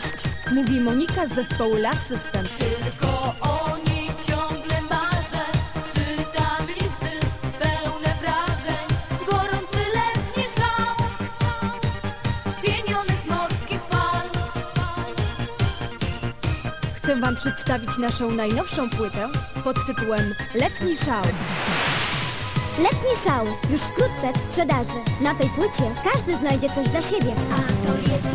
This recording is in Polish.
Cześć! Mówi Monika z zespołu Love System. Tylko o niej ciągle marzę Czytam listy pełne wrażeń Gorący letni szał Spienionych morskich fal Chcę Wam przedstawić naszą najnowszą płytę pod tytułem Letni Szał. Letni szał już wkrótce w sprzedaży. Na tej płycie każdy znajdzie coś dla siebie. A to jest